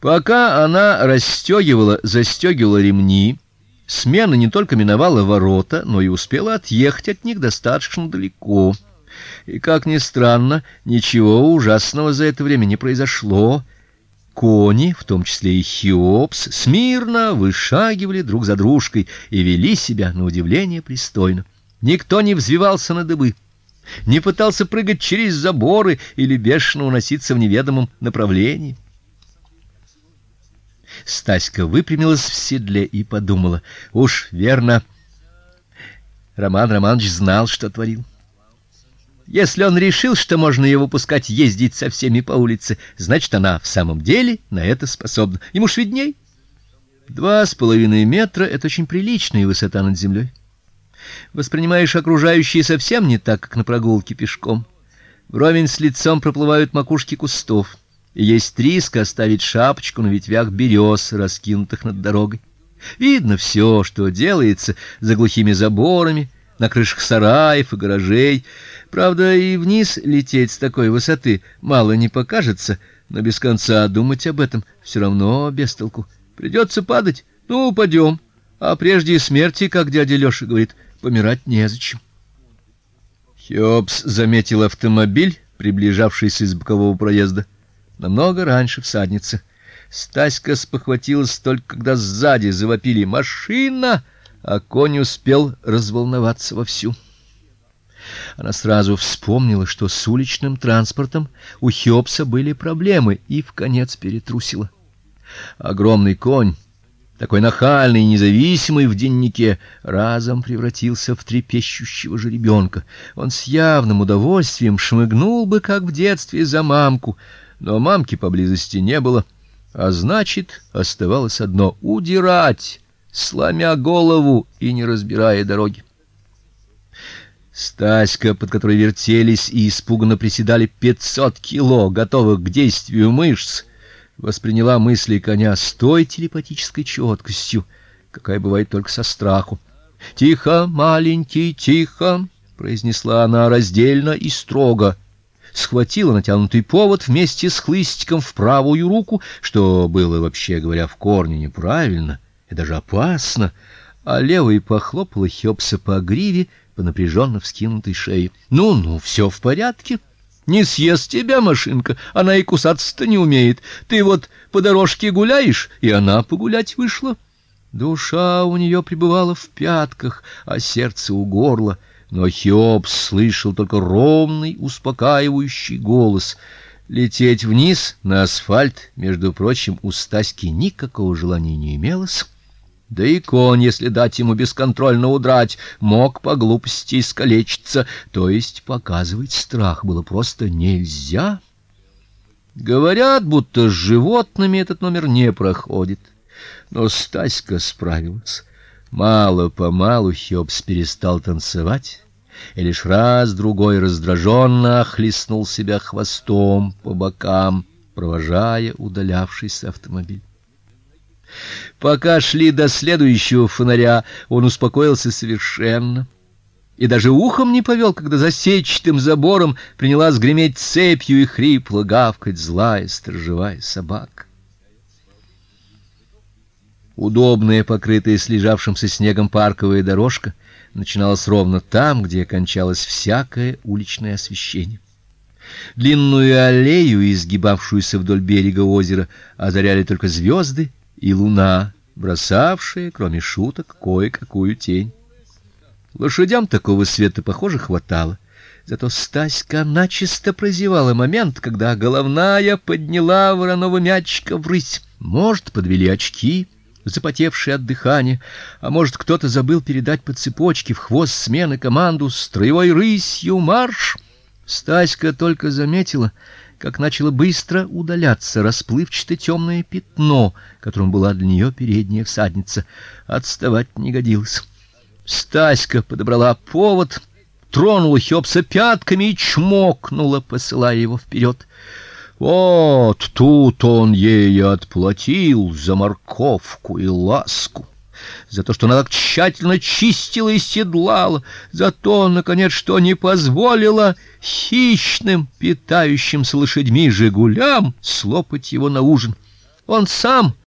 Пока она расстегивала, застегивала ремни, смена не только миновала ворота, но и успела отъехать от них достаточно далеко. И как ни странно, ничего ужасного за это время не произошло. Кони, в том числе и Хиопс, смирно вышагивали друг за дружкой и вели себя на удивление пристойно. Никто не взвивался на дыбы, не пытался прыгать через заборы или бешено уноситься в неведомом направлении. Стаська выпрямилась в седле и подумала: уж верно, Роман Романович знал, что творил. Если он решил, что можно его пускать ездить со всеми по улице, значит, она в самом деле на это способна. Ему ж видней. Два с половиной метра это очень приличная высота над землей. Воспринимаешь окружающее совсем не так, как на прогулке пешком. Вровень с лицом проплывают макушки кустов есть риск оставить шапочку на ветвях берез, раскинутых над дорогой. Видно все, что делается за глухими заборами, на крышах сараев и гаражей. Правда, и вниз лететь с такой высоты мало не покажется, но без конца думать об этом все равно без толку. Придется падать. Ну, упадем. А прежде смерти, как дядя Лёша говорит, помирать незачем. Хёбс заметил автомобиль, приближавшийся из бокового проезда намного раньше всадницы. Стаська спохватилась только когда сзади завопили машина, а конь успел разволноваться вовсю. Она сразу вспомнила, что с уличным транспортом у Хёпса были проблемы, и в конец перетрусила. Огромный конь, такой нахальный и независимый в деннике, разом превратился в трепещущего жеребенка. Он с явным удовольствием шмыгнул бы, как в детстве, за мамку, но мамки поблизости не было, а значит, оставалось одно удирать, сломя голову и не разбирая дороги. Стаська, под которой вертелись и испуганно приседали пятьсот кило, готовых к действию мышц, восприняла мысли коня с той телепатической четкостью, какая бывает только со страху. "Тихо, маленький, тихо", произнесла она раздельно и строго схватила натянутый повод вместе с хлыстиком в правую руку, что было вообще говоря в корне неправильно и даже опасно, а левой похлопала Хёпса по гриве, по напряженно вскинутой шее. Ну, ну, все в порядке. Не съест тебя машинка, она и кусаться-то не умеет. Ты вот по дорожке гуляешь, и она погулять вышла. Душа у нее пребывала в пятках, а сердце у горла но Хиопс слышал только ровный, успокаивающий голос. Лететь вниз на асфальт, между прочим, у Стаськи никакого желания не имелось. Да и конь, если дать ему бесконтрольно удрать, мог по глупости искалечиться, то есть показывать страх было просто нельзя. Говорят, будто с животными этот номер не проходит. Но Стаська справилась. Мало-помалу Хёбс перестал танцевать и лишь раз другой раздраженно охлестнул себя хвостом по бокам, провожая удалявшийся автомобиль. Пока шли до следующего фонаря, он успокоился совершенно и даже ухом не повел, когда за сетчатым забором принялась греметь цепью и хрипло гавкать злая сторожевая собака. Удобная, покрытая слежавшимся снегом парковая дорожка начиналась ровно там, где кончалось всякое уличное освещение. Длинную аллею, изгибавшуюся вдоль берега озера, озаряли только звезды и луна, бросавшие, кроме шуток, кое-какую тень. Лошадям такого света, похоже, хватало. Зато Стаська начисто прозевала момент, когда головная подняла вороного мячика врысь. Может, подвели очки, запотевший от дыхания, а может, кто-то забыл передать по цепочке в хвост смены команду строевой рысью марш. Стаська только заметила, как начало быстро удаляться расплывчатое темное пятно, которым была для нее передняя всадница. Отставать не годилось. Стаська подобрала повод, тронула Хёпса пятками и чмокнула, посылая его вперед. Вот тут он ей отплатил за морковку и ласку, за то, что она так тщательно чистила и седлала, за то, наконец, что не позволила хищным, питающимся лошадьми жигулям слопать его на ужин. Он сам